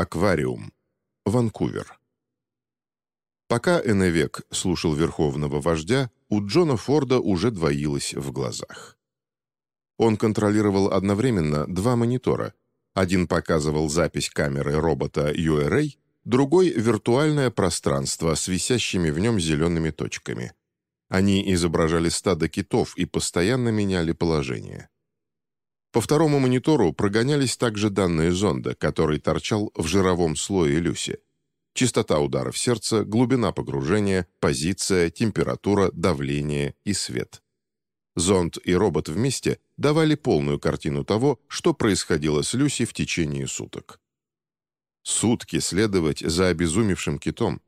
Аквариум. Ванкувер. Пока Эневек слушал верховного вождя, у Джона Форда уже двоилось в глазах. Он контролировал одновременно два монитора. Один показывал запись камеры робота URA, другой — виртуальное пространство с висящими в нем зелеными точками. Они изображали стадо китов и постоянно меняли положение. По второму монитору прогонялись также данные зонда, который торчал в жировом слое Люси. Частота ударов сердца, глубина погружения, позиция, температура, давление и свет. Зонд и робот вместе давали полную картину того, что происходило с Люси в течение суток. Сутки следовать за обезумевшим китом.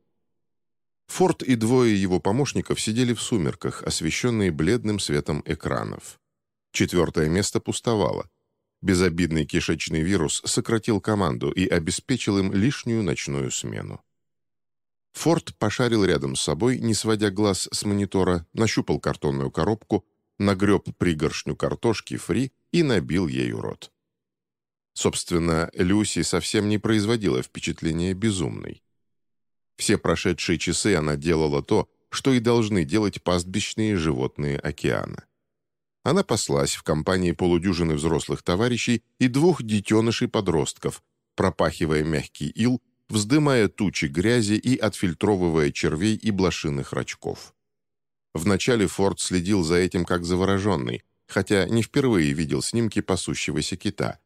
Форд и двое его помощников сидели в сумерках, освещенные бледным светом экранов. Четвертое место пустовало. Безобидный кишечный вирус сократил команду и обеспечил им лишнюю ночную смену. Форд пошарил рядом с собой, не сводя глаз с монитора, нащупал картонную коробку, нагреб пригоршню картошки фри и набил ею рот. Собственно, Люси совсем не производила впечатления безумной. Все прошедшие часы она делала то, что и должны делать пастбищные животные океана она паслась в компании полудюжины взрослых товарищей и двух детенышей-подростков, пропахивая мягкий ил, вздымая тучи грязи и отфильтровывая червей и блошиных рачков. Вначале Форд следил за этим как завороженный, хотя не впервые видел снимки пасущегося кита.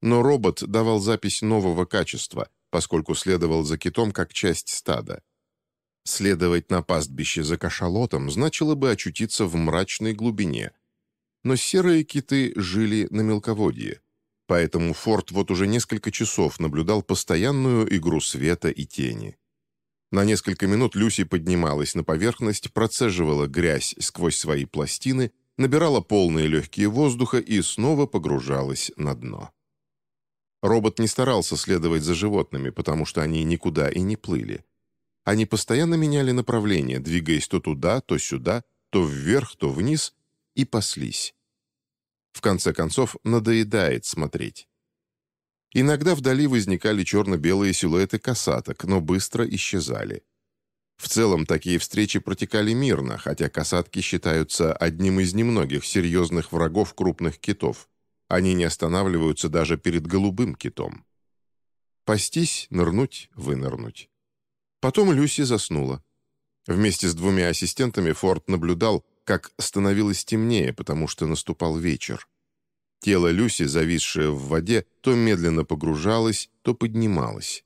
Но робот давал запись нового качества, поскольку следовал за китом как часть стада. Следовать на пастбище за кашалотом значило бы очутиться в мрачной глубине – но серые киты жили на мелководье. Поэтому Форд вот уже несколько часов наблюдал постоянную игру света и тени. На несколько минут Люси поднималась на поверхность, процеживала грязь сквозь свои пластины, набирала полные легкие воздуха и снова погружалась на дно. Робот не старался следовать за животными, потому что они никуда и не плыли. Они постоянно меняли направление, двигаясь то туда, то сюда, то вверх, то вниз, и паслись. В конце концов, надоедает смотреть. Иногда вдали возникали черно-белые силуэты касаток, но быстро исчезали. В целом, такие встречи протекали мирно, хотя касатки считаются одним из немногих серьезных врагов крупных китов. Они не останавливаются даже перед голубым китом. Пастись, нырнуть, вынырнуть. Потом Люси заснула. Вместе с двумя ассистентами Форд наблюдал, как становилось темнее, потому что наступал вечер. Тело Люси, зависшее в воде, то медленно погружалось, то поднималось.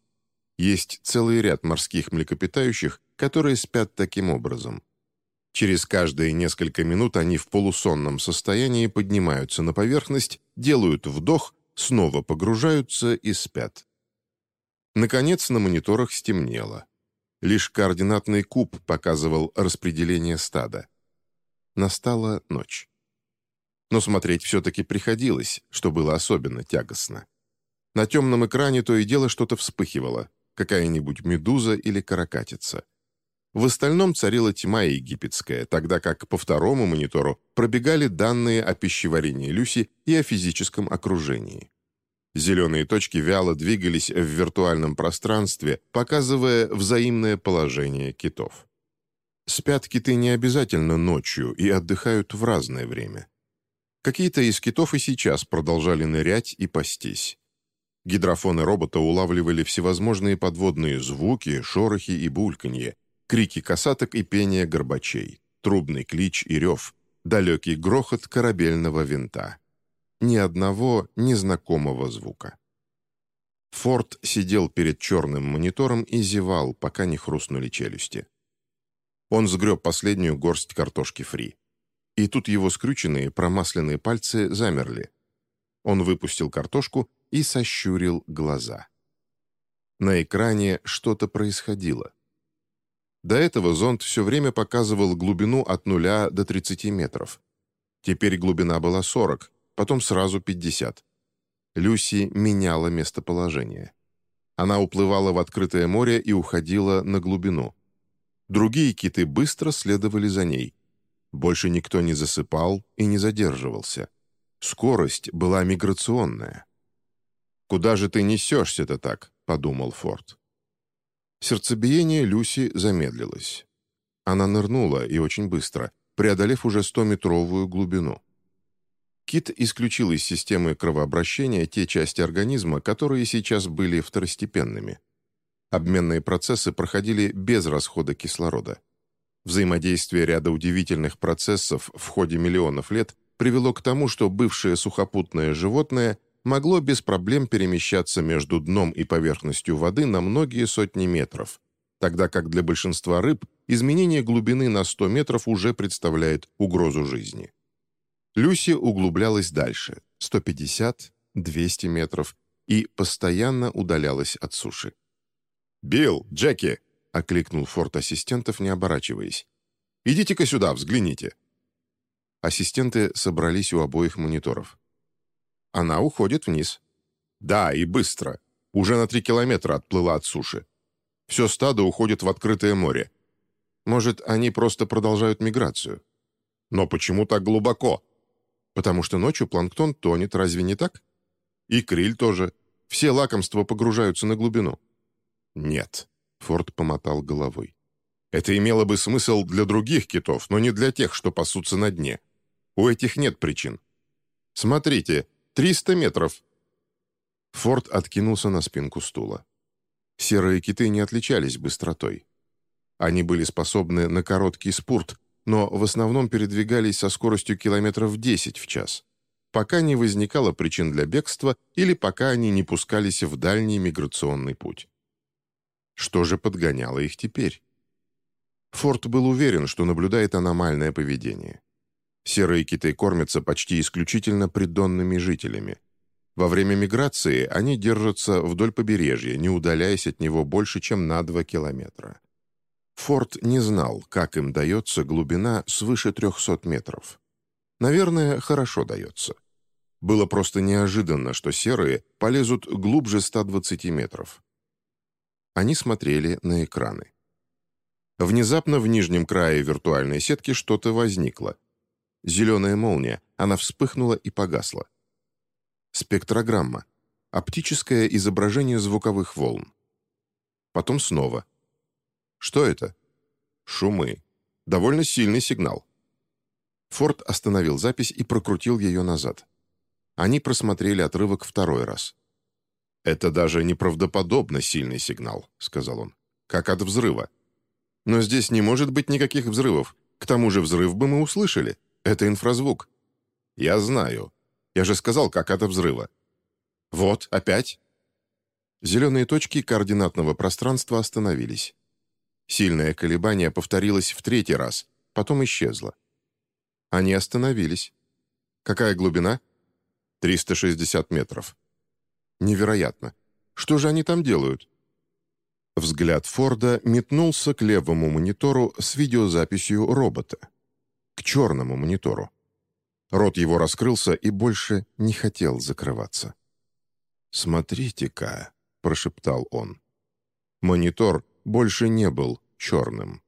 Есть целый ряд морских млекопитающих, которые спят таким образом. Через каждые несколько минут они в полусонном состоянии поднимаются на поверхность, делают вдох, снова погружаются и спят. Наконец на мониторах стемнело. Лишь координатный куб показывал распределение стада. Настала ночь. Но смотреть все-таки приходилось, что было особенно тягостно. На темном экране то и дело что-то вспыхивало, какая-нибудь медуза или каракатица. В остальном царила тьма египетская, тогда как по второму монитору пробегали данные о пищеварении Люси и о физическом окружении. Зеленые точки вяло двигались в виртуальном пространстве, показывая взаимное положение китов. Спят киты не обязательно ночью и отдыхают в разное время. Какие-то из китов и сейчас продолжали нырять и пастись. Гидрофоны робота улавливали всевозможные подводные звуки, шорохи и бульканье, крики касаток и пение горбачей, трубный клич и рев, далекий грохот корабельного винта. Ни одного незнакомого звука. Форд сидел перед черным монитором и зевал, пока не хрустнули челюсти. Он сгреб последнюю горсть картошки фри. И тут его скрюченные, промасленные пальцы замерли. Он выпустил картошку и сощурил глаза. На экране что-то происходило. До этого зонд все время показывал глубину от нуля до 30 метров. Теперь глубина была 40, потом сразу 50. Люси меняла местоположение. Она уплывала в открытое море и уходила на глубину. Другие киты быстро следовали за ней. Больше никто не засыпал и не задерживался. Скорость была миграционная. «Куда же ты несешься-то так?» подумал Форд. Сердцебиение Люси замедлилось. Она нырнула, и очень быстро, преодолев уже 100-метровую глубину. Кит исключил из системы кровообращения те части организма, которые сейчас были второстепенными. Обменные процессы проходили без расхода кислорода. Взаимодействие ряда удивительных процессов в ходе миллионов лет привело к тому, что бывшее сухопутное животное могло без проблем перемещаться между дном и поверхностью воды на многие сотни метров, тогда как для большинства рыб изменение глубины на 100 метров уже представляет угрозу жизни. Люси углублялась дальше, 150, 200 метров, и постоянно удалялась от суши. «Билл, Джеки!» — окликнул форт ассистентов, не оборачиваясь. «Идите-ка сюда, взгляните!» Ассистенты собрались у обоих мониторов. Она уходит вниз. Да, и быстро. Уже на три километра отплыла от суши. Все стадо уходит в открытое море. Может, они просто продолжают миграцию? Но почему так глубоко? Потому что ночью планктон тонет, разве не так? И криль тоже. Все лакомства погружаются на глубину. Нет, Форд помотал головой. Это имело бы смысл для других китов, но не для тех, что пасутся на дне. У этих нет причин. Смотрите, Триста метров!» Форд откинулся на спинку стула. Серые киты не отличались быстротой. Они были способны на короткий спурт, но в основном передвигались со скоростью километров 10 в час, пока не возникало причин для бегства или пока они не пускались в дальний миграционный путь. Что же подгоняло их теперь? Форд был уверен, что наблюдает аномальное поведение. Серые киты кормятся почти исключительно придонными жителями. Во время миграции они держатся вдоль побережья, не удаляясь от него больше, чем на 2 километра. Форд не знал, как им дается глубина свыше 300 метров. Наверное, хорошо дается. Было просто неожиданно, что серые полезут глубже 120 метров. Они смотрели на экраны. Внезапно в нижнем крае виртуальной сетки что-то возникло. Зеленая молния. Она вспыхнула и погасла. Спектрограмма. Оптическое изображение звуковых волн. Потом снова. Что это? Шумы. Довольно сильный сигнал. Форд остановил запись и прокрутил ее назад. Они просмотрели отрывок второй раз. «Это даже неправдоподобно сильный сигнал», — сказал он. «Как от взрыва. Но здесь не может быть никаких взрывов. К тому же взрыв бы мы услышали». Это инфразвук. Я знаю. Я же сказал, как от взрыва. Вот, опять. Зеленые точки координатного пространства остановились. Сильное колебание повторилось в третий раз, потом исчезло. Они остановились. Какая глубина? 360 метров. Невероятно. Что же они там делают? Взгляд Форда метнулся к левому монитору с видеозаписью робота к черному монитору. Рот его раскрылся и больше не хотел закрываться. «Смотрите-ка», — прошептал он. Монитор больше не был черным.